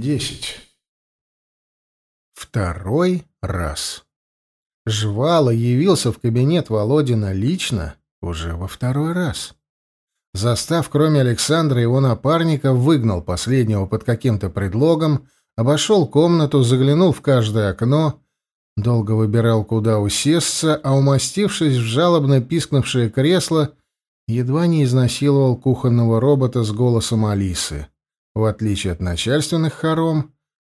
Десять. Второй раз. Жвало явился в кабинет Володина лично уже во второй раз. Застав, кроме Александра, его напарника, выгнал последнего под каким-то предлогом, обошел комнату, заглянул в каждое окно, долго выбирал, куда усесться, а, умастившись в жалобно пискнувшее кресло, едва не изнасиловал кухонного робота с голосом Алисы. В отличие от начальственных хором,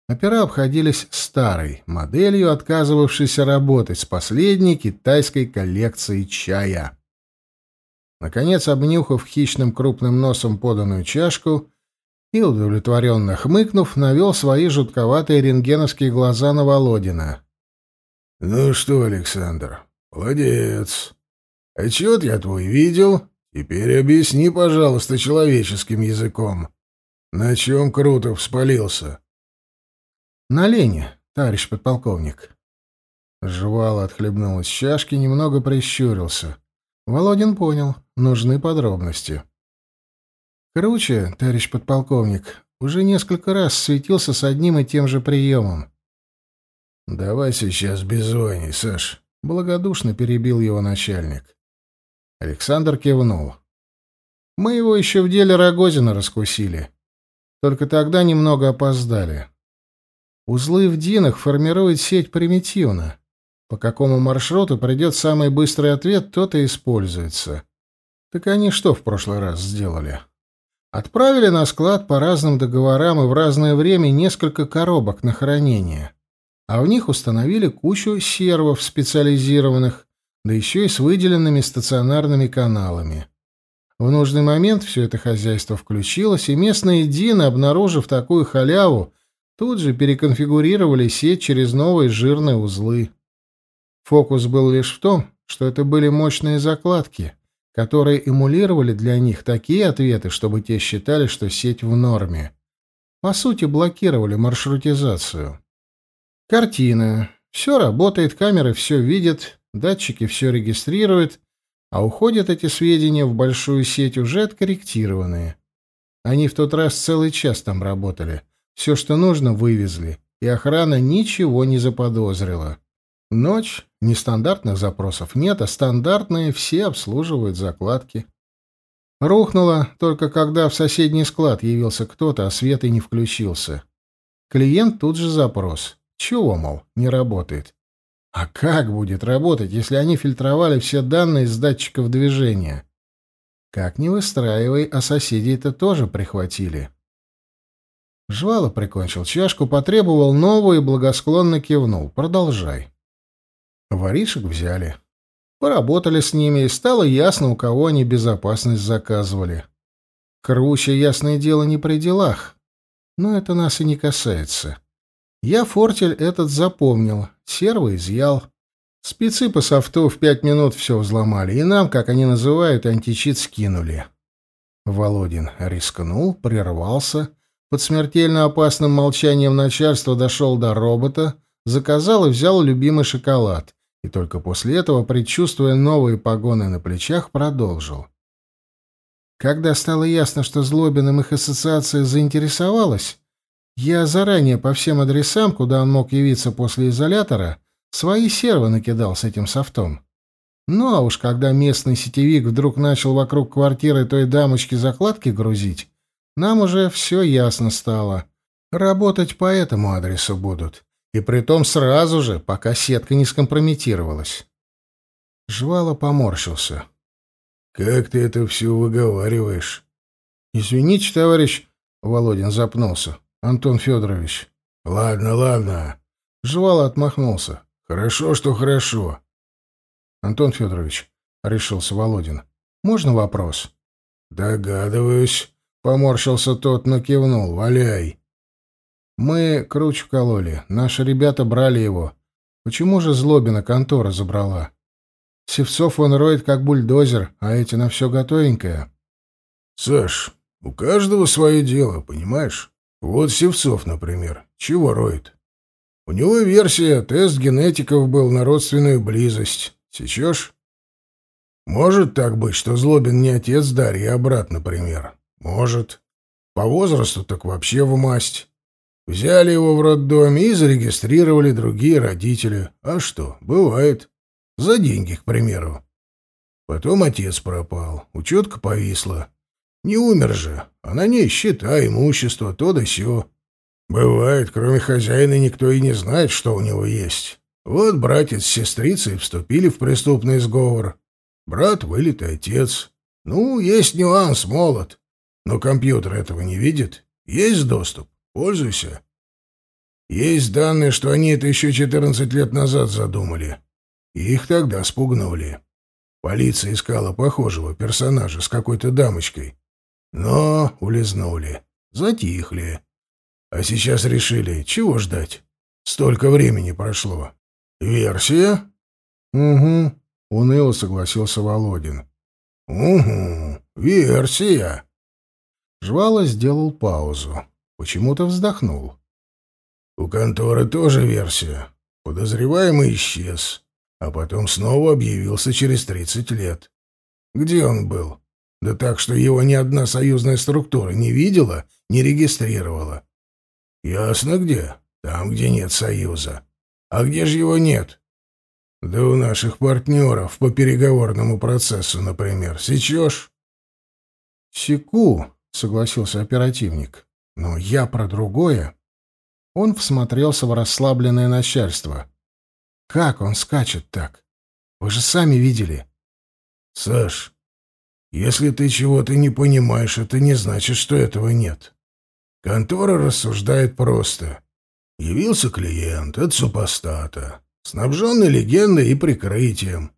опера обходились старой моделью, отказывавшейся работать с последней китайской коллекцией чая. Наконец, обнюхав хищным крупным носом поданную чашку и, удовлетворенно хмыкнув, навел свои жутковатые рентгеновские глаза на Володина. «Ну что, Александр, молодец. Отчет я твой видел. Теперь объясни, пожалуйста, человеческим языком, на чем Крутов спалился?» «На Лене, товарищ подполковник». Жвало отхлебнул из чашки, немного прищурился. Володин понял, нужны подробности. Круче, товарищ подполковник, уже несколько раз светился с одним и тем же приемом. «Давай сейчас без войны, Саш», — благодушно перебил его начальник. Александр кивнул. «Мы его еще в деле Рогозина раскусили. Только тогда немного опоздали. Узлы в Динах формируют сеть примитивно. По какому маршруту придет самый быстрый ответ, тот и используется. Так они что в прошлый раз сделали? Отправили на склад по разным договорам и в разное время несколько коробок на хранение. А в них установили кучу сервов специализированных, да еще и с выделенными стационарными каналами. В нужный момент все это хозяйство включилось, и местные Дины, обнаружив такую халяву, тут же переконфигурировали сеть через новые жирные узлы. Фокус был лишь в том, что это были мощные закладки, которые эмулировали для них такие ответы, чтобы те считали, что сеть в норме. По сути, блокировали маршрутизацию. Картина. Все работает, камеры все видят, датчики все регистрируют, а уходят эти сведения в большую сеть уже откорректированные. Они в тот раз целый час там работали. Все, что нужно, вывезли, и охрана ничего не заподозрила. Ночь, нестандартных запросов нет, а стандартные все обслуживают закладки. Рухнуло только когда в соседний склад явился кто-то, а свет и не включился. Клиент тут же запрос. Чего, мол, не работает? А как будет работать, если они фильтровали все данные с датчиков движения? Как не выстраивай, а соседей-то тоже прихватили. Жвало прикончил чашку, потребовал новую и благосклонно кивнул. Продолжай. Воришек взяли. Поработали с ними, и стало ясно, у кого они безопасность заказывали. Круче, ясное дело, не при делах. Но это нас и не касается. Я фортель этот запомнил, серво изъял. Спецы по софту в пять минут все взломали, и нам, как они называют, античит скинули. Володин рискнул, прервался, под смертельно опасным молчанием начальства дошел до робота, заказал и взял любимый шоколад, и только после этого, предчувствуя новые погоны на плечах, продолжил. Когда стало ясно, что Злобиным их ассоциация заинтересовалась, я заранее по всем адресам, куда он мог явиться после изолятора, свои сервы накидал с этим софтом. Ну а уж когда местный сетевик вдруг начал вокруг квартиры той дамочки закладки грузить, нам уже все ясно стало. Работать по этому адресу будут. И притом сразу же, пока сетка не скомпрометировалась. Жвало поморщился. «Как ты это все выговариваешь?» «Извините, товарищ...» — Володин запнулся. «Антон Федорович». «Ладно, ладно». Жвало отмахнулся. «Хорошо, что хорошо». «Антон Федорович», — решился Володин. «Можно вопрос?» «Догадываюсь», — поморщился тот, но кивнул. «Валяй». Мы кручу кололи. Наши ребята брали его. Почему же Злобина контора забрала? Севцов он роет как бульдозер, а эти на все готовенькое. Саш, у каждого свое дело, понимаешь? Вот Севцов, например, чего роет? У него версия, тест генетиков был на родственную близость. Сечешь? Может так быть, что Злобин не отец Дарьи, а брат, например. Может. По возрасту так вообще в масть. Взяли его в роддоме и зарегистрировали другие родители. А что, бывает. За деньги, к примеру. Потом отец пропал, учетка повисла. Не умер же, а на ней счета, имущество, то да сё. Бывает, кроме хозяина никто и не знает, что у него есть. Вот братец с сестрицей вступили в преступный сговор. Брат вылитый отец. Ну, есть нюанс, молод. Но компьютер этого не видит. Есть доступ. Пользуйся. Есть данные, что они это еще 14 лет назад задумали. И их тогда спугнули. Полиция искала похожего персонажа с какой-то дамочкой. Но улизнули. Затихли. А сейчас решили, чего ждать? Столько времени прошло. Версия? Угу, уныло согласился Володин. Угу, версия. Жвало сделал паузу. Почему-то вздохнул. У конторы тоже версия. Подозреваемый исчез, а потом снова объявился через 30 лет. Где он был? Да так, что его ни одна союзная структура не видела, не регистрировала. Ясно где. Там, где нет союза. А где же его нет? Да у наших партнеров по переговорному процессу, например. Сечешь? Секу, согласился оперативник. Но я про другое. Он всмотрелся в расслабленное начальство. Как он скачет так? Вы же сами видели. Саш, если ты чего-то не понимаешь, это не значит, что этого нет. Контора рассуждает просто. Явился клиент от супостата, снабженный легендой и прикрытием.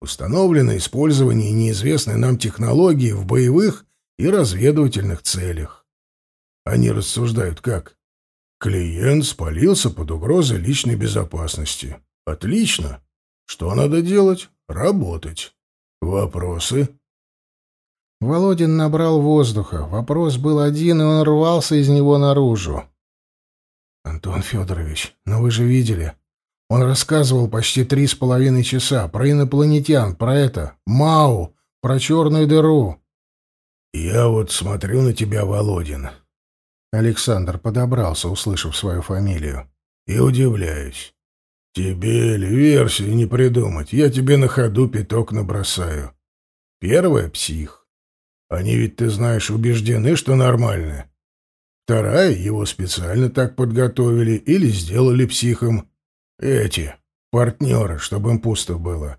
Установлено использование неизвестной нам технологии в боевых и разведывательных целях. Они рассуждают как? Клиент спалился под угрозой личной безопасности. Отлично. Что надо делать? Работать. Вопросы? Володин набрал воздуха. Вопрос был один, и он рвался из него наружу. «Антон Федорович, но вы же видели. Он рассказывал почти три с половиной часа про инопланетян, про это, Мау, про черную дыру». «Я вот смотрю на тебя, Володин». Александр подобрался, услышав свою фамилию. «И удивляюсь. Тебе ли версию не придумать? Я тебе на ходу пяток набросаю. Первая — псих. Они ведь, ты знаешь, убеждены, что нормальны. Вторая, его специально так подготовили или сделали психом. Эти, партнеры, чтобы им пусто было.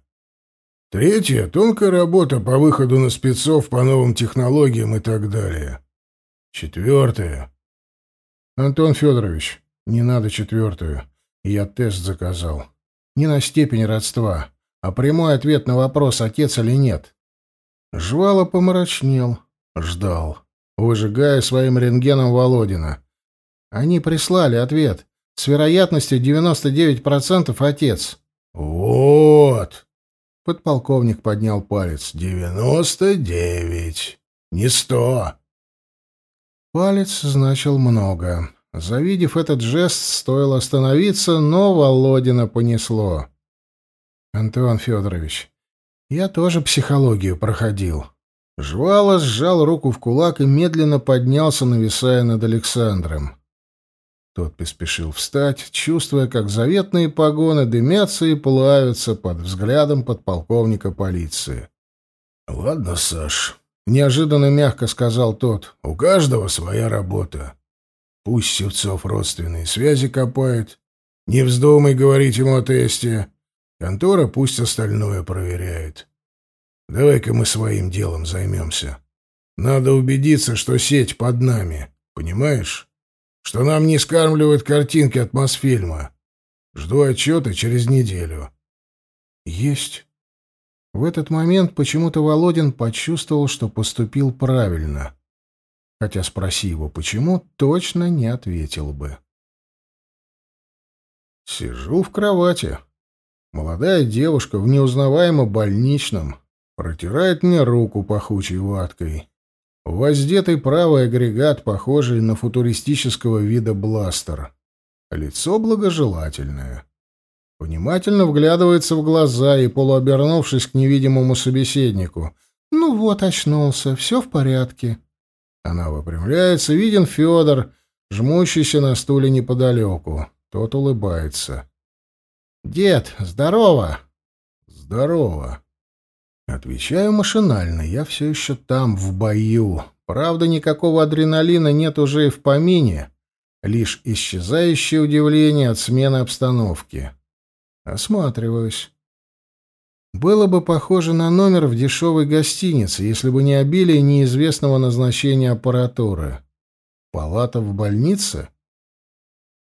Третья — тонкая работа по выходу на спецов по новым технологиям и так далее. Четвертая. Антон Федорович, не надо четвертую. Я тест заказал. Не на степень родства, а прямой ответ на вопрос, отец или нет. Жвало помрачнел, ждал, выжигая своим рентгеном Володина. Они прислали ответ. С вероятностью 99% отец. «Вот!» — подполковник поднял палец. «Девяносто девять. Не сто». Палец значил много. Завидев этот жест, стоило остановиться, но Володина понесло. «Антон Федорович, я тоже психологию проходил. Жвало сжал руку в кулак и медленно поднялся, нависая над Александром. Тот поспешил встать, чувствуя, как заветные погоны дымятся и плавятся под взглядом подполковника полиции. «Ладно, Саш», — неожиданно мягко сказал тот, — «у каждого своя работа. Пусть Севцов родственные связи копает. Не вздумай говорить ему о тесте. Контора пусть остальное проверяет. Давай-ка мы своим делом займемся. Надо убедиться, что сеть под нами, понимаешь? Что нам не скармливают картинки от Мосфильма. Жду отчета через неделю. Есть. В этот момент почему-то Володин почувствовал, что поступил правильно. Хотя спроси его почему, точно не ответил бы. Сижу в кровати, Молодая девушка в неузнаваемо больничном протирает мне руку пахучей ваткой. Воздетый правый агрегат, похожий на футуристического вида бластер. Лицо благожелательное. Внимательно вглядывается в глаза и, полуобернувшись к невидимому собеседнику, «Ну вот, очнулся, все в порядке». Она выпрямляется, виден Федор, жмущийся на стуле неподалеку. Тот улыбается. «Дед, здорово!» «Здорово!» Отвечаю машинально, я все еще там, в бою. Правда, никакого адреналина нет уже и в помине, лишь исчезающее удивление от смены обстановки. Осматриваюсь. Было бы похоже на номер в дешевой гостинице, если бы не обилие неизвестного назначения аппаратуры. Палата в больнице?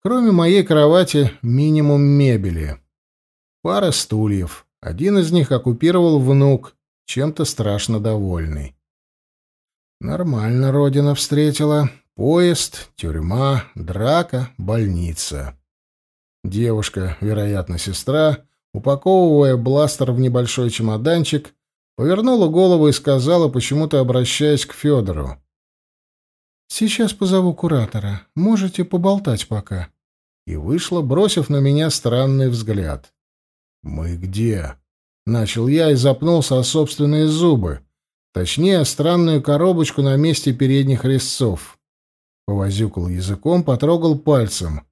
Кроме моей кровати, минимум мебели. Пара стульев. Один из них оккупировал внук, чем-то страшно довольный. Нормально родина встретила. Поезд, тюрьма, драка, больница. Девушка, вероятно, сестра, упаковывая бластер в небольшой чемоданчик, повернула голову и сказала, почему-то обращаясь к Федору. «Сейчас позову куратора. Можете поболтать пока». И вышла, бросив на меня странный взгляд. «Мы где?» — начал я и запнулся о собственные зубы Точнее, странную коробочку на месте передних резцов. Повозюкал языком, потрогал пальцем.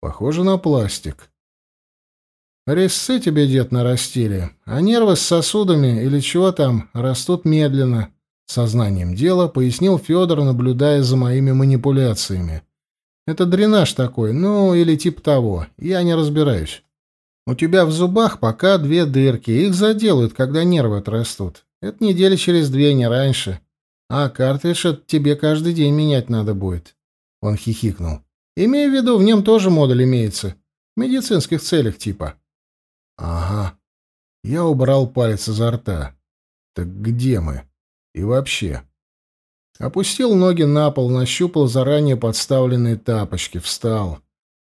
Похоже на пластик. Резцы тебе, дед, нарастили, а нервы с сосудами или чего там растут медленно. Сознанием дела пояснил Федор, наблюдая за моими манипуляциями. Это дренаж такой, ну или типа того. Я не разбираюсь. У тебя в зубах пока две дырки, их заделают, когда нервы отрастут. Это недели через две, не раньше. А картридж от тебе каждый день менять надо будет. Он хихикнул. Имею в виду, в нем тоже модуль имеется. В медицинских целях типа. Ага. Я убрал палец изо рта. Так где мы? И вообще? Опустил ноги на пол, нащупал заранее подставленные тапочки, встал.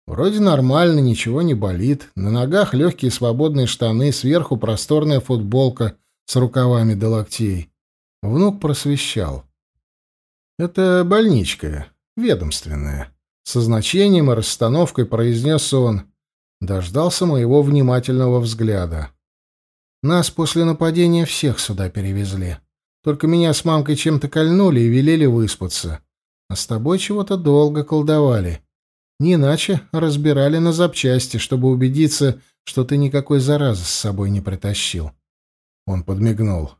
Вроде нормально, ничего не болит. На ногах легкие свободные штаны, сверху просторная футболка с рукавами до локтей. Внук просвещал. «Это больничка, ведомственная», — со значением и расстановкой произнес он. Дождался моего внимательного взгляда. «Нас после нападения всех сюда перевезли. Только меня с мамкой чем-то кольнули и велели выспаться. А с тобой чего-то долго колдовали. Не иначе разбирали на запчасти, чтобы убедиться, что ты никакой заразы с собой не притащил. Он подмигнул.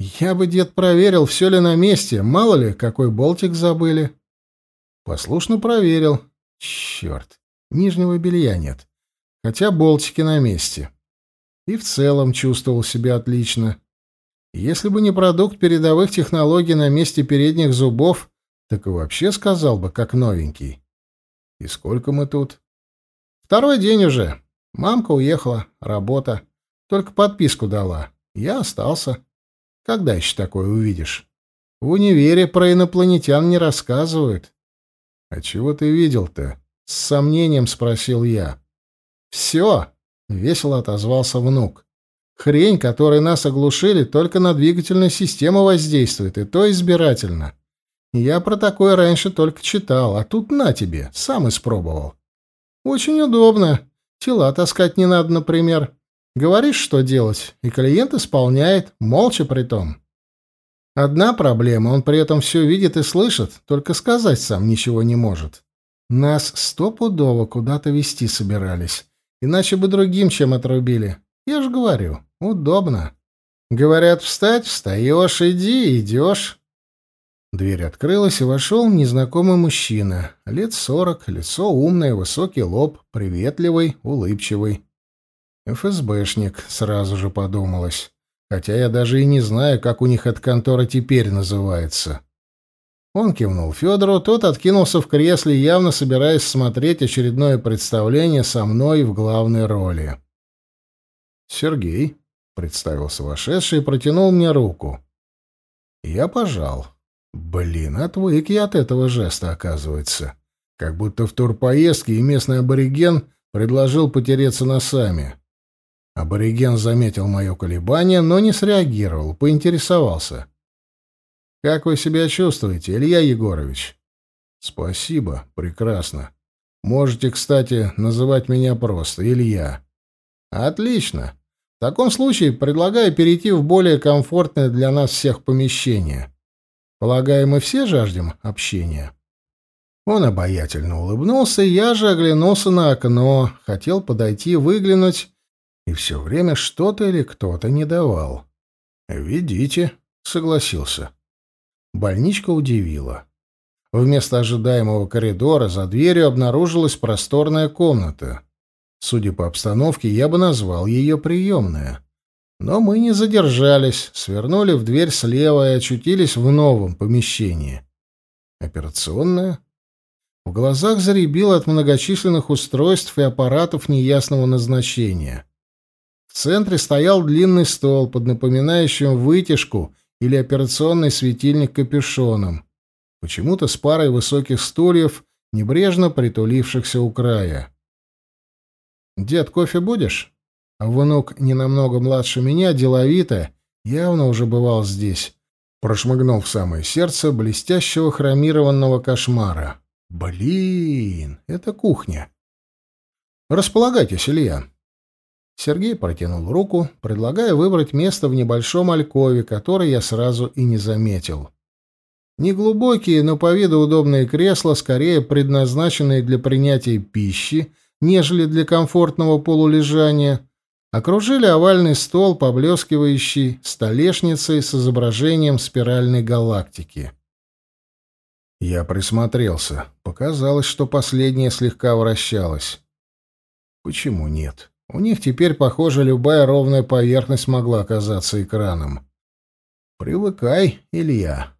«Я бы, дед, проверил, все ли на месте. Мало ли, какой болтик забыли». Послушно проверил. Черт, нижнего белья нет. Хотя болтики на месте. И в целом чувствовал себя отлично. Если бы не продукт передовых технологий на месте передних зубов, так и вообще сказал бы, как новенький. И сколько мы тут? Второй день уже. Мамка уехала, работа. Только подписку дала. Я остался. Когда еще такое увидишь? В универе про инопланетян не рассказывают. — А чего ты видел-то? — с сомнением спросил я. — Все, — весело отозвался внук. — Хрень, которой нас оглушили, только на двигательную систему воздействует, и то избирательно. Я про такое раньше только читал, а тут на тебе, сам испробовал. Очень удобно. Тела таскать не надо, например. Говоришь, что делать, и клиент исполняет, молча при том. Одна проблема, он при этом все видит и слышит, только сказать сам ничего не может. Нас стопудово куда-то вести собирались, иначе бы другим чем отрубили. Я же говорю, удобно. Говорят, встать, встаешь, иди, идешь. Дверь открылась, и вошел незнакомый мужчина. Лет сорок, лицо умное, высокий лоб, приветливый, улыбчивый. ФСБшник, сразу же подумалось. Хотя я даже и не знаю, как у них эта контора теперь называется. Он кивнул Федору, тот откинулся в кресле, явно собираясь смотреть очередное представление со мной в главной роли. «Сергей», — представился вошедший и протянул мне руку. Я пожал. Блин, отвык я от этого жеста, оказывается. Как будто в турпоездке и местный абориген предложил потереться носами. Абориген заметил мое колебание, но не среагировал, поинтересовался. «Как вы себя чувствуете, Илья Егорович?» «Спасибо, прекрасно. Можете, кстати, называть меня просто Илья». «Отлично. В таком случае предлагаю перейти в более комфортное для нас всех помещение. Полагаю, мы все жаждем общения?» Он обаятельно улыбнулся, я же оглянулся на окно, хотел подойти, выглянуть, и все время что-то или кто-то не давал. «Ведите», — согласился. Больничка удивила. Вместо ожидаемого коридора за дверью обнаружилась просторная комната. Судя по обстановке, я бы назвал ее приемная. Но мы не задержались, свернули в дверь слева и очутились в новом помещении. Операционная? В глазах заребило от многочисленных устройств и аппаратов неясного назначения. В центре стоял длинный стол под напоминающим вытяжку или операционный светильник капюшоном, почему-то с парой высоких стульев, небрежно притулившихся у края. «Дед, кофе будешь?» А внук, не намного младше меня, деловито, явно уже бывал здесь, прошмыгнул в самое сердце блестящего хромированного кошмара. «Блин, это кухня!» «Располагайтесь, Илья!» Сергей протянул руку, предлагая выбрать место в небольшом алькове, который я сразу и не заметил. Неглубокие, но по виду удобные кресла, скорее предназначенные для принятия пищи, нежели для комфортного полулежания, окружили овальный стол, поблескивающий столешницей с изображением спиральной галактики. Я присмотрелся. Показалось, что последняя слегка вращалась. Почему нет? У них теперь, похоже, любая ровная поверхность могла оказаться экраном. Привыкай, Илья.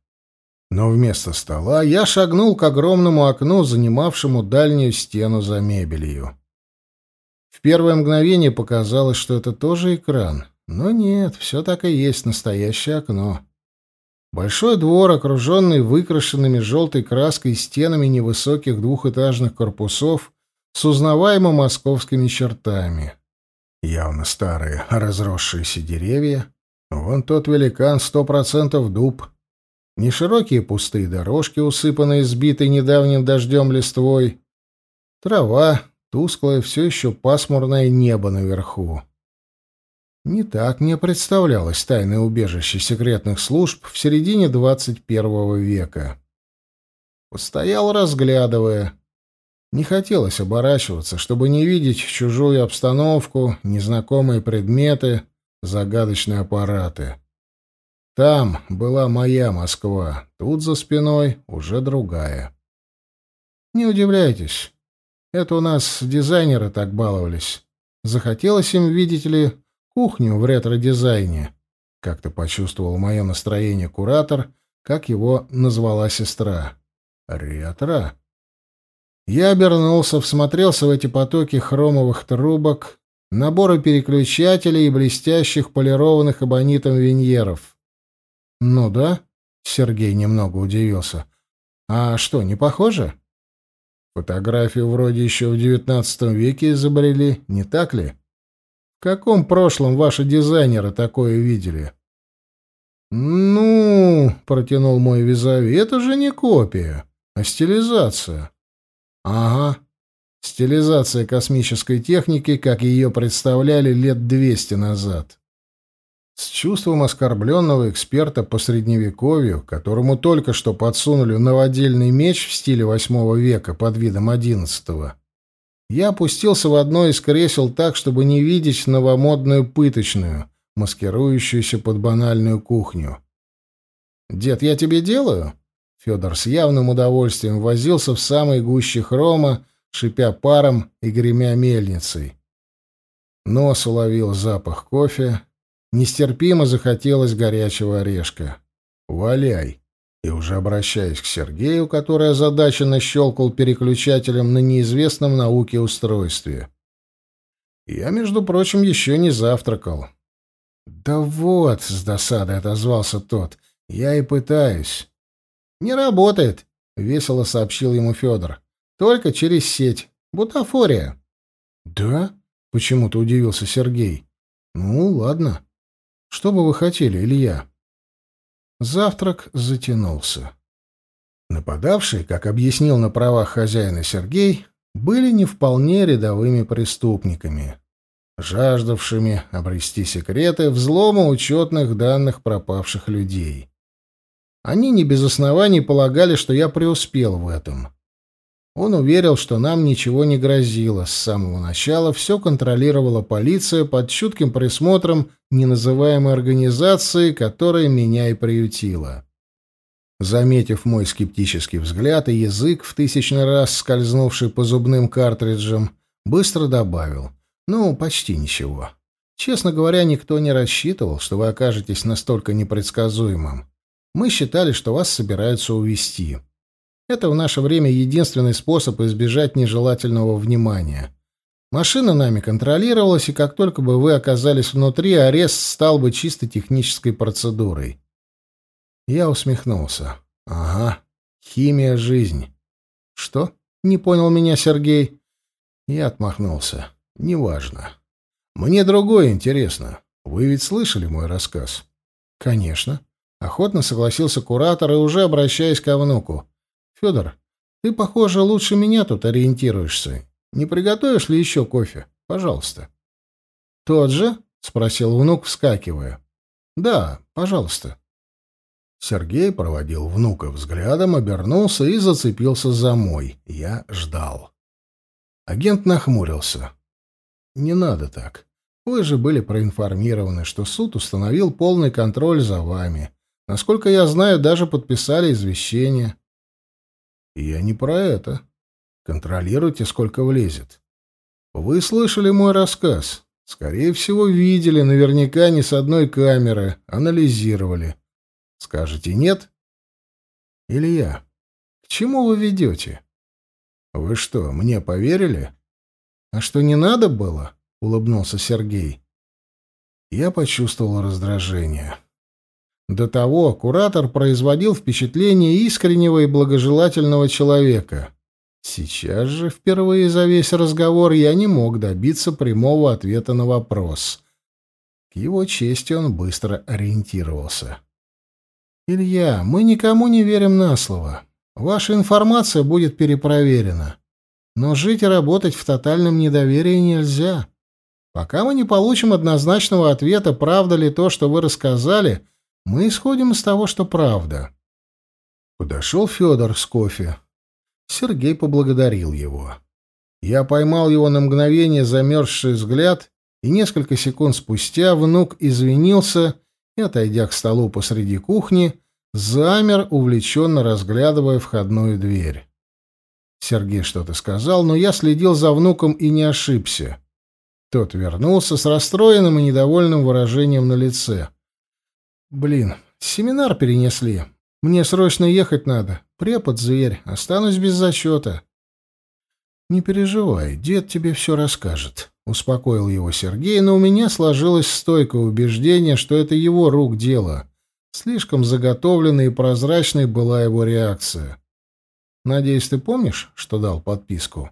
Но вместо стола я шагнул к огромному окну, занимавшему дальнюю стену за мебелью. В первое мгновение показалось, что это тоже экран. Но нет, все так и есть настоящее окно. Большой двор, окруженный выкрашенными желтой краской стенами невысоких двухэтажных корпусов с узнаваемо московскими чертами. Явно старые, разросшиеся деревья. Вон тот великан сто процентов дуб. Неширокие пустые дорожки, усыпанные сбитой недавним дождем листвой. Трава, тусклое, все еще пасмурное небо наверху. Не так мне представлялось тайное убежище секретных служб в середине двадцать первого века. Постоял, разглядывая. Не хотелось оборачиваться, чтобы не видеть чужую обстановку, незнакомые предметы, загадочные аппараты. Там была моя Москва, тут за спиной уже другая. Не удивляйтесь, это у нас дизайнеры так баловались. Захотелось им, видите ли, кухню в ретро-дизайне. Как-то почувствовал мое настроение куратор, как его назвала сестра. Ретро? Я обернулся, всмотрелся в эти потоки хромовых трубок, наборы переключателей и блестящих полированных эбонитом виньеров. «Ну да», — Сергей немного удивился. «А что, не похоже?» Фотографию вроде еще в девятнадцатом веке изобрели, не так ли? В каком прошлом ваши дизайнеры такое видели? Ну, протянул мой визави, это же не копия, а стилизация. Ага. Стилизация космической техники, как ее представляли лет двести назад. С чувством оскорбленного эксперта по средневековью, которому только что подсунули новодельный меч в стиле восьмого века под видом одиннадцатого, я опустился в одно из кресел так, чтобы не видеть новомодную пыточную, маскирующуюся под банальную кухню. «Дед, я тебе делаю?» Федор с явным удовольствием возился в самой гуще хрома, шипя паром и гремя мельницей. Нос уловил запах кофе, Нестерпимо захотелось горячего орешка. «Валяй!» И уже обращаясь к Сергею, который озадаченно щелкал переключателем на неизвестном науке устройстве. «Я, между прочим, еще не завтракал». «Да вот», — с досадой отозвался тот, — «я и пытаюсь». «Не работает», — весело сообщил ему Федор. «Только через сеть. Бутафория». «Да?» — почему-то удивился Сергей. «Ну, ладно». Что бы вы хотели, Илья? Завтрак затянулся. Нападавшие, как объяснил на правах хозяина Сергей, были не вполне рядовыми преступниками, жаждавшими обрести секреты взлома учетных данных пропавших людей. Они не без оснований полагали, что я преуспел в этом. Он уверил, что нам ничего не грозило. С самого начала все контролировала полиция под чутким присмотром неназываемой организации, которая меня и приютила. Заметив мой скептический взгляд и язык, в тысячный раз скользнувший по зубным картриджам, быстро добавил. «Ну, почти ничего. Честно говоря, никто не рассчитывал, что вы окажетесь настолько непредсказуемым. Мы считали, что вас собираются увести. Это в наше время единственный способ избежать нежелательного внимания. Машина нами контролировалась, и как только бы вы оказались внутри, арест стал бы чисто технической процедурой. Я усмехнулся. Ага, химия жизнь. Что? Не понял меня Сергей. Я отмахнулся. Неважно. Мне другое интересно. Вы ведь слышали мой рассказ? Конечно. Охотно согласился куратор и уже обращаясь к внуку. Федор, ты, похоже, лучше меня тут ориентируешься. Не приготовишь ли еще кофе? Пожалуйста. Тот же? спросил внук, вскакивая. Да, пожалуйста. Сергей проводил внука взглядом, обернулся и зацепился за мой. Я ждал. Агент нахмурился. «Не надо так. Вы же были проинформированы, что суд установил полный контроль за вами. Насколько я знаю, даже подписали извещение. Я не про это. Контролируйте, сколько влезет. Вы слышали мой рассказ. Скорее всего, видели, наверняка не с одной камеры, анализировали. Скажете нет? Илья, к чему вы ведете? Вы что, мне поверили? А что не надо было? Улыбнулся Сергей. Я почувствовал раздражение. До того куратор производил впечатление искреннего и благожелательного человека. Сейчас же, впервые за весь разговор, я не мог добиться прямого ответа на вопрос. К его чести он быстро ориентировался. «Илья, мы никому не верим на слово. Ваша информация будет перепроверена. Но жить и работать в тотальном недоверии нельзя. Пока мы не получим однозначного ответа, правда ли то, что вы рассказали, — мы исходим из того, что правда. Подошел Федор с кофе. Сергей поблагодарил его. Я поймал его на мгновение замерзший взгляд, и несколько секунд спустя внук извинился и, отойдя к столу посреди кухни, замер, увлеченно разглядывая входную дверь. Сергей что-то сказал, но я следил за внуком и не ошибся. Тот вернулся с расстроенным и недовольным выражением на лице. Блин, семинар перенесли. Мне срочно ехать надо. Препод зверь, останусь без зачета. Не переживай, дед тебе все расскажет. Успокоил его Сергей, но у меня сложилось стойкое убеждение, что это его рук дело. Слишком заготовленной и прозрачной была его реакция. Надеюсь, ты помнишь, что дал подписку?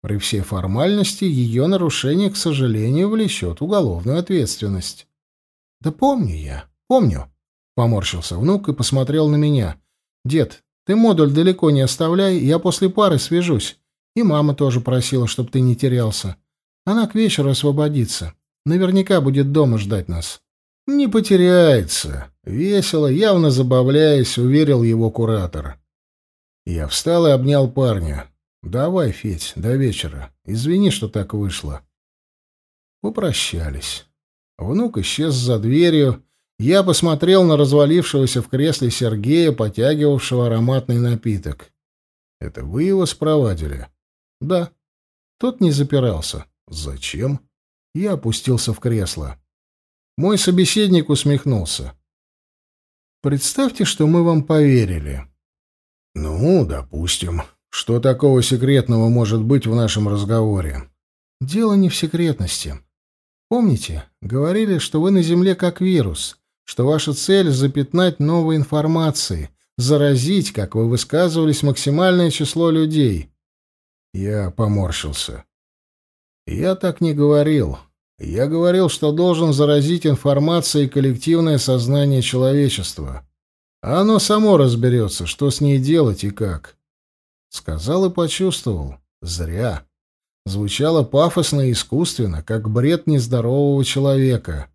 При всей формальности ее нарушение, к сожалению, влечет уголовную ответственность. Да помню я. «Помню», — поморщился внук и посмотрел на меня. «Дед, ты модуль далеко не оставляй, я после пары свяжусь. И мама тоже просила, чтобы ты не терялся. Она к вечеру освободится. Наверняка будет дома ждать нас». «Не потеряется». Весело, явно забавляясь, уверил его куратор. Я встал и обнял парня. «Давай, Федь, до вечера. Извини, что так вышло». Попрощались. Внук исчез за дверью, я посмотрел на развалившегося в кресле Сергея, потягивавшего ароматный напиток. «Это вы его спровадили?» «Да». Тот не запирался. «Зачем?» Я опустился в кресло. Мой собеседник усмехнулся. «Представьте, что мы вам поверили». «Ну, допустим. Что такого секретного может быть в нашем разговоре?» «Дело не в секретности. Помните, говорили, что вы на Земле как вирус, что ваша цель — запятнать новой информацией, заразить, как вы высказывались, максимальное число людей. Я поморщился. Я так не говорил. Я говорил, что должен заразить информацией коллективное сознание человечества. А оно само разберется, что с ней делать и как. Сказал и почувствовал. Зря. Звучало пафосно и искусственно, как бред нездорового человека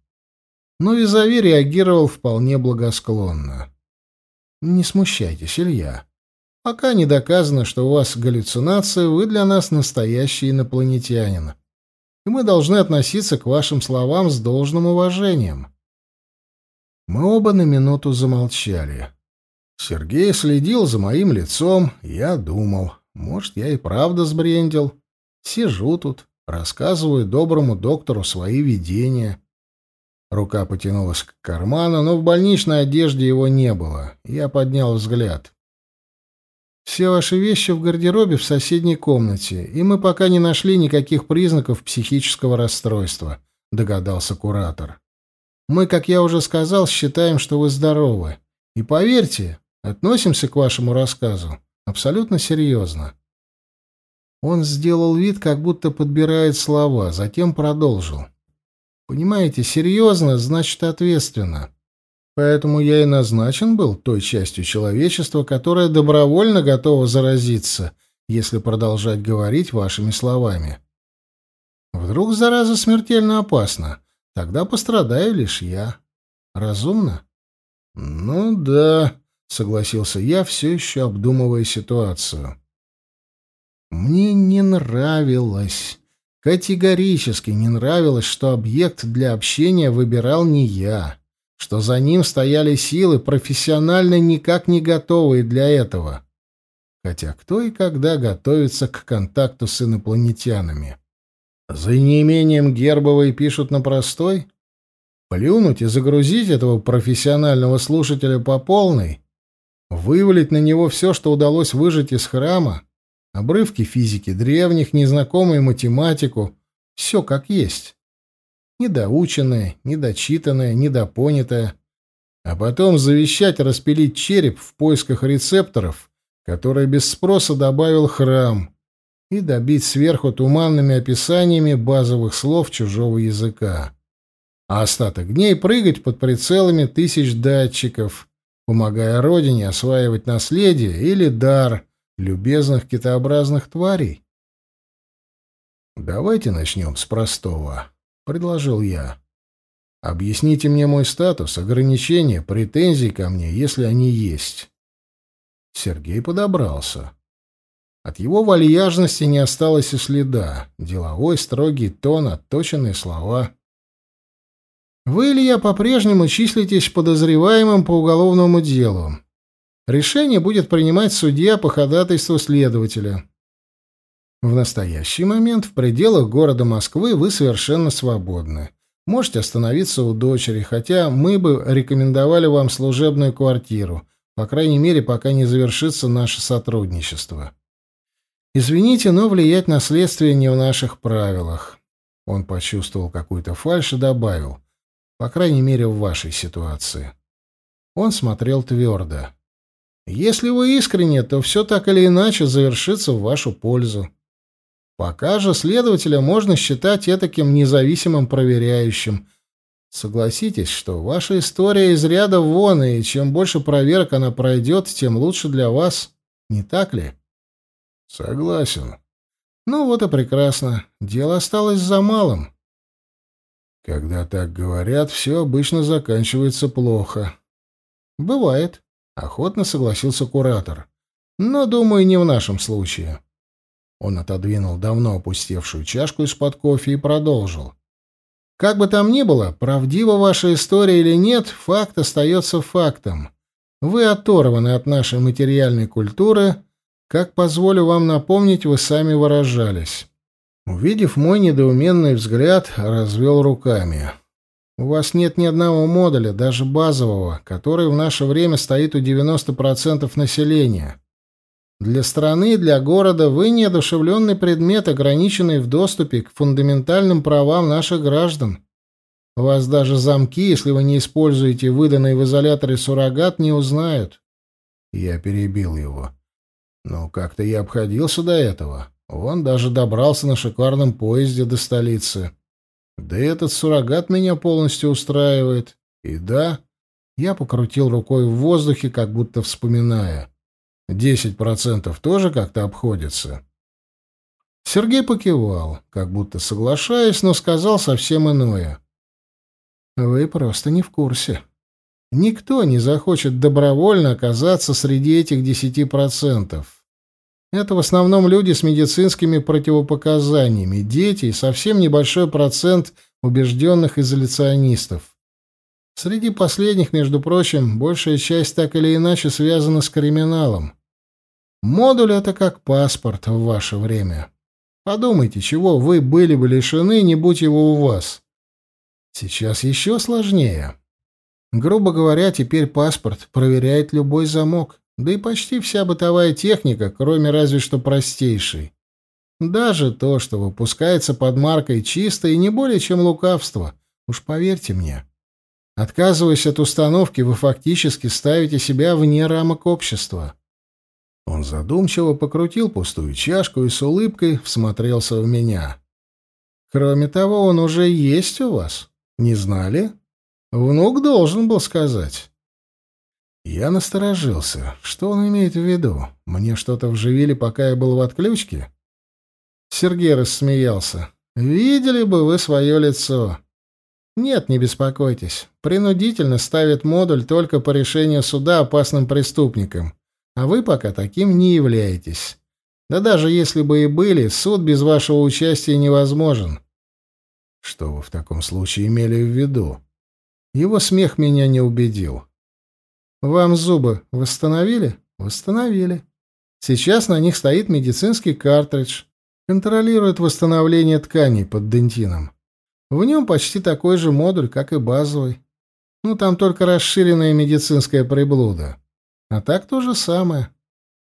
но Визави реагировал вполне благосклонно. «Не смущайтесь, Илья. Пока не доказано, что у вас галлюцинации, вы для нас настоящий инопланетянин. И мы должны относиться к вашим словам с должным уважением. Мы оба на минуту замолчали. Сергей следил за моим лицом, я думал, может, я и правда сбрендил. Сижу тут, рассказываю доброму доктору свои видения. Рука потянулась к карману, но в больничной одежде его не было. Я поднял взгляд. Все ваши вещи в гардеробе в соседней комнате, и мы пока не нашли никаких признаков психического расстройства, догадался куратор. Мы, как я уже сказал, считаем, что вы здоровы. И поверьте, относимся к вашему рассказу абсолютно серьезно. Он сделал вид, как будто подбирает слова, затем продолжил. Понимаете, серьезно значит ответственно. Поэтому я и назначен был той частью человечества, которая добровольно готова заразиться, если продолжать говорить вашими словами. Вдруг зараза смертельно опасна, тогда пострадаю лишь я. Разумно? Ну да, согласился я, все еще обдумывая ситуацию. Мне не нравилось, категорически не нравилось, что объект для общения выбирал не я что за ним стояли силы, профессионально никак не готовые для этого. Хотя кто и когда готовится к контакту с инопланетянами? За неимением гербовой пишут на простой? Плюнуть и загрузить этого профессионального слушателя по полной? Вывалить на него все, что удалось выжать из храма? Обрывки физики древних, незнакомую математику? Все как есть недоученное, недочитанное, недопонятое, а потом завещать распилить череп в поисках рецепторов, которые без спроса добавил храм, и добить сверху туманными описаниями базовых слов чужого языка. А остаток дней прыгать под прицелами тысяч датчиков, помогая родине осваивать наследие или дар любезных китообразных тварей. Давайте начнем с простого предложил я. Объясните мне мой статус, ограничения, претензии ко мне, если они есть. Сергей подобрался. От его вальяжности не осталось и следа. Деловой, строгий тон, отточенные слова. Вы, Илья, по-прежнему числитесь подозреваемым по уголовному делу. Решение будет принимать судья по ходатайству следователя. В настоящий момент в пределах города Москвы вы совершенно свободны. Можете остановиться у дочери, хотя мы бы рекомендовали вам служебную квартиру, по крайней мере, пока не завершится наше сотрудничество. Извините, но влиять на следствие не в наших правилах. Он почувствовал какую-то фальшь и добавил, по крайней мере, в вашей ситуации. Он смотрел твердо. Если вы искренне, то все так или иначе завершится в вашу пользу. Пока же следователя можно считать этаким независимым проверяющим. Согласитесь, что ваша история из ряда вон, и чем больше проверок она пройдет, тем лучше для вас. Не так ли? Согласен. Ну вот и прекрасно. Дело осталось за малым. Когда так говорят, все обычно заканчивается плохо. Бывает. Охотно согласился куратор. Но, думаю, не в нашем случае. Он отодвинул давно опустевшую чашку из-под кофе и продолжил. «Как бы там ни было, правдива ваша история или нет, факт остается фактом. Вы оторваны от нашей материальной культуры, как, позволю вам напомнить, вы сами выражались». Увидев мой недоуменный взгляд, развел руками. «У вас нет ни одного модуля, даже базового, который в наше время стоит у 90% населения». Для страны, для города вы неодушевленный предмет, ограниченный в доступе к фундаментальным правам наших граждан. У вас даже замки, если вы не используете выданный в изоляторе суррогат, не узнают. Я перебил его. Ну, как-то я обходился до этого. Он даже добрался на шикарном поезде до столицы. Да этот суррогат меня полностью устраивает. И да, я покрутил рукой в воздухе, как будто вспоминая. Десять процентов тоже как-то обходится. Сергей покивал, как будто соглашаясь, но сказал совсем иное. «Вы просто не в курсе. Никто не захочет добровольно оказаться среди этих десяти процентов. Это в основном люди с медицинскими противопоказаниями, дети и совсем небольшой процент убежденных изоляционистов. Среди последних, между прочим, большая часть так или иначе связана с криминалом. Модуль — это как паспорт в ваше время. Подумайте, чего вы были бы лишены, не будь его у вас. Сейчас еще сложнее. Грубо говоря, теперь паспорт проверяет любой замок, да и почти вся бытовая техника, кроме разве что простейшей. Даже то, что выпускается под маркой чисто и не более чем лукавство, уж поверьте мне. Отказываясь от установки, вы фактически ставите себя вне рамок общества. Он задумчиво покрутил пустую чашку и с улыбкой всмотрелся в меня. Кроме того, он уже есть у вас. Не знали? Внук должен был сказать. Я насторожился. Что он имеет в виду? Мне что-то вживили, пока я был в отключке? Сергей рассмеялся. Видели бы вы свое лицо. Нет, не беспокойтесь. Принудительно ставят модуль только по решению суда опасным преступникам. А вы пока таким не являетесь. Да даже если бы и были, суд без вашего участия невозможен. Что вы в таком случае имели в виду? Его смех меня не убедил. Вам зубы восстановили? Восстановили. Сейчас на них стоит медицинский картридж. Контролирует восстановление тканей под дентином. В нем почти такой же модуль, как и базовый. Ну, там только расширенная медицинская приблуда. А так то же самое.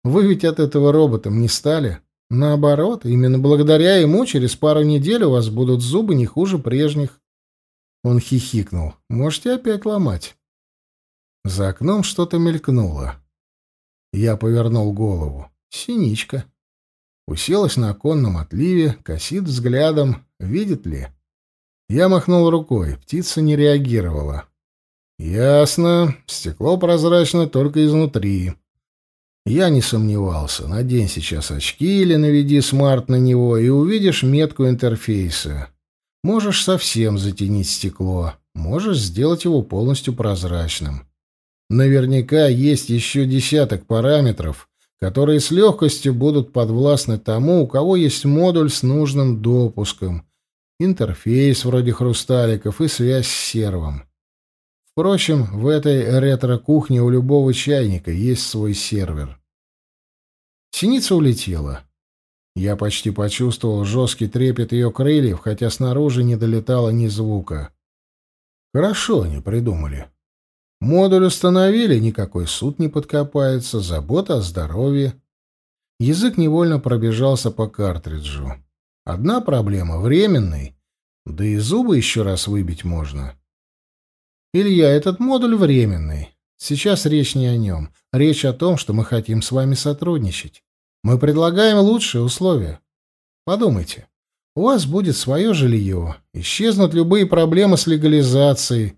Вы ведь от этого роботом не стали. Наоборот, именно благодаря ему через пару недель у вас будут зубы не хуже прежних. Он хихикнул. «Можете опять ломать». За окном что-то мелькнуло. Я повернул голову. Синичка. Уселась на оконном отливе, косит взглядом, видит ли. Я махнул рукой, птица не реагировала. «Ясно. Стекло прозрачно только изнутри». Я не сомневался. Надень сейчас очки или наведи смарт на него, и увидишь метку интерфейса. Можешь совсем затенить стекло, можешь сделать его полностью прозрачным. Наверняка есть еще десяток параметров, которые с легкостью будут подвластны тому, у кого есть модуль с нужным допуском, интерфейс вроде хрусталиков и связь с сервом. Впрочем, в этой ретро-кухне у любого чайника есть свой сервер. Синица улетела. Я почти почувствовал жесткий трепет ее крыльев, хотя снаружи не долетало ни звука. Хорошо они придумали. Модуль установили, никакой суд не подкопается, забота о здоровье. Язык невольно пробежался по картриджу. Одна проблема — временный, да и зубы еще раз выбить можно. Илья, этот модуль временный. Сейчас речь не о нем. Речь о том, что мы хотим с вами сотрудничать. Мы предлагаем лучшие условия. Подумайте. У вас будет свое жилье, исчезнут любые проблемы с легализацией.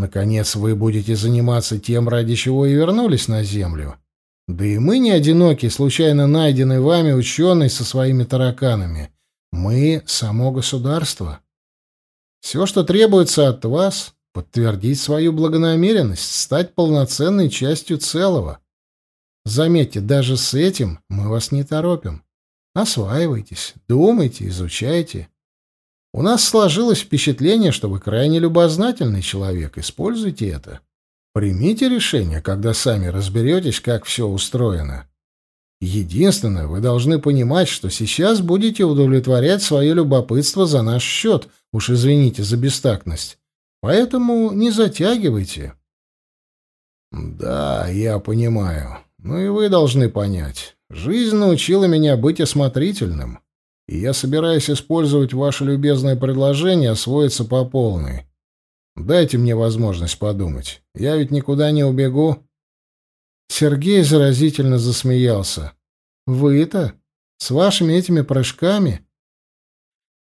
Наконец, вы будете заниматься тем, ради чего и вернулись на Землю. Да и мы не одиноки, случайно найденный вами ученый со своими тараканами. Мы — само государство. Все, что требуется от вас — подтвердить свою благонамеренность, стать полноценной частью целого. Заметьте, даже с этим мы вас не торопим. Осваивайтесь, думайте, изучайте. У нас сложилось впечатление, что вы крайне любознательный человек. Используйте это. Примите решение, когда сами разберетесь, как все устроено. Единственное, вы должны понимать, что сейчас будете удовлетворять свое любопытство за наш счет, уж извините за бестактность. Поэтому не затягивайте. Да, я понимаю. Ну и вы должны понять. Жизнь научила меня быть осмотрительным, и я собираюсь использовать ваше любезное предложение освоиться по полной. Дайте мне возможность подумать. Я ведь никуда не убегу. Сергей заразительно засмеялся. Вы-то? С вашими этими прыжками?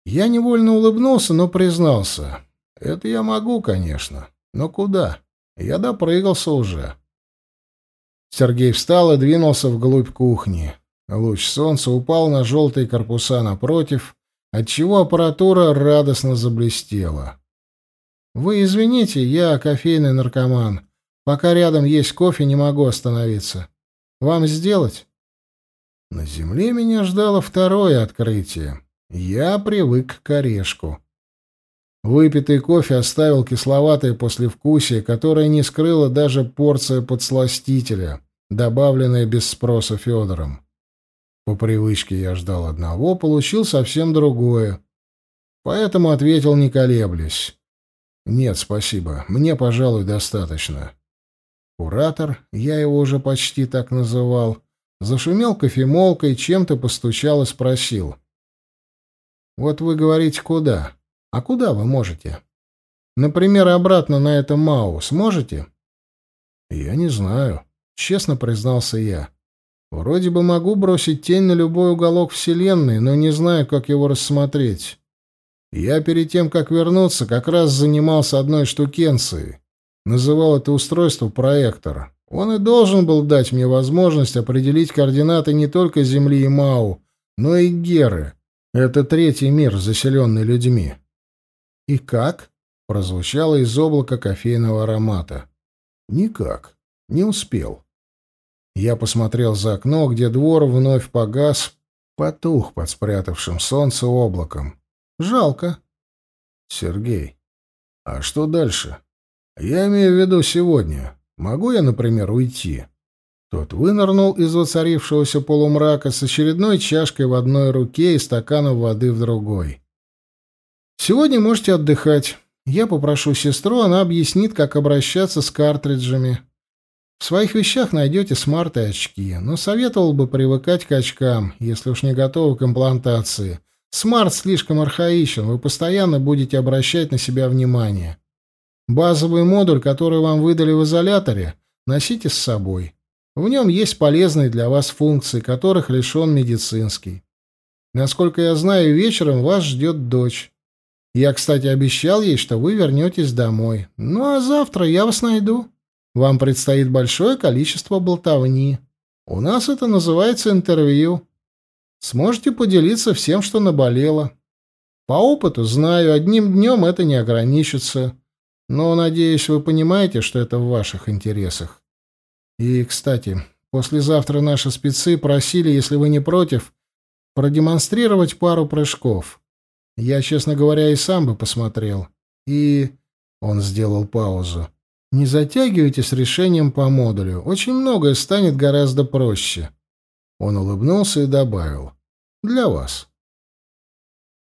Я невольно улыбнулся, но признался. Это я могу, конечно. Но куда? Я допрыгался уже. Сергей встал и двинулся вглубь кухни. Луч солнца упал на желтые корпуса напротив, отчего аппаратура радостно заблестела. «Вы извините, я кофейный наркоман. Пока рядом есть кофе, не могу остановиться. Вам сделать? На земле меня ждало второе открытие. Я привык к орешку. Выпитый кофе оставил кисловатое послевкусие, которое не скрыла даже порция подсластителя, добавленная без спроса Федором. По привычке я ждал одного, получил совсем другое. Поэтому ответил, не колеблясь. «Нет, спасибо. Мне, пожалуй, достаточно». Куратор, я его уже почти так называл, зашумел кофемолкой, чем-то постучал и спросил. «Вот вы говорите, куда? А куда вы можете? Например, обратно на это МАУ сможете?» «Я не знаю», — честно признался я. «Вроде бы могу бросить тень на любой уголок Вселенной, но не знаю, как его рассмотреть. Я перед тем, как вернуться, как раз занимался одной штукенцией. Называл это устройство проектор. Он и должен был дать мне возможность определить координаты не только Земли и Мау, но и Геры. Это третий мир, заселенный людьми. «И как?» — прозвучало из облака кофейного аромата. «Никак. Не успел». Я посмотрел за окно, где двор вновь погас, потух под спрятавшим солнце облаком. Жалко. Сергей, а что дальше? Я имею в виду сегодня. Могу я, например, уйти? Тот вынырнул из воцарившегося полумрака с очередной чашкой в одной руке и стаканом воды в другой. Сегодня можете отдыхать. Я попрошу сестру, она объяснит, как обращаться с картриджами. В своих вещах найдете смарт и очки, но советовал бы привыкать к очкам, если уж не готовы к имплантации. Смарт слишком архаичен, вы постоянно будете обращать на себя внимание. Базовый модуль, который вам выдали в изоляторе, носите с собой. В нем есть полезные для вас функции, которых лишен медицинский. Насколько я знаю, вечером вас ждет дочь. Я, кстати, обещал ей, что вы вернетесь домой. Ну а завтра я вас найду. Вам предстоит большое количество болтовни. У нас это называется интервью. Сможете поделиться всем, что наболело. По опыту знаю, одним днем это не ограничится. Но, надеюсь, вы понимаете, что это в ваших интересах. И, кстати, послезавтра наши спецы просили, если вы не против, продемонстрировать пару прыжков. Я, честно говоря, и сам бы посмотрел. И... Он сделал паузу. Не затягивайте с решением по модулю. Очень многое станет гораздо проще. Он улыбнулся и добавил. «Для вас».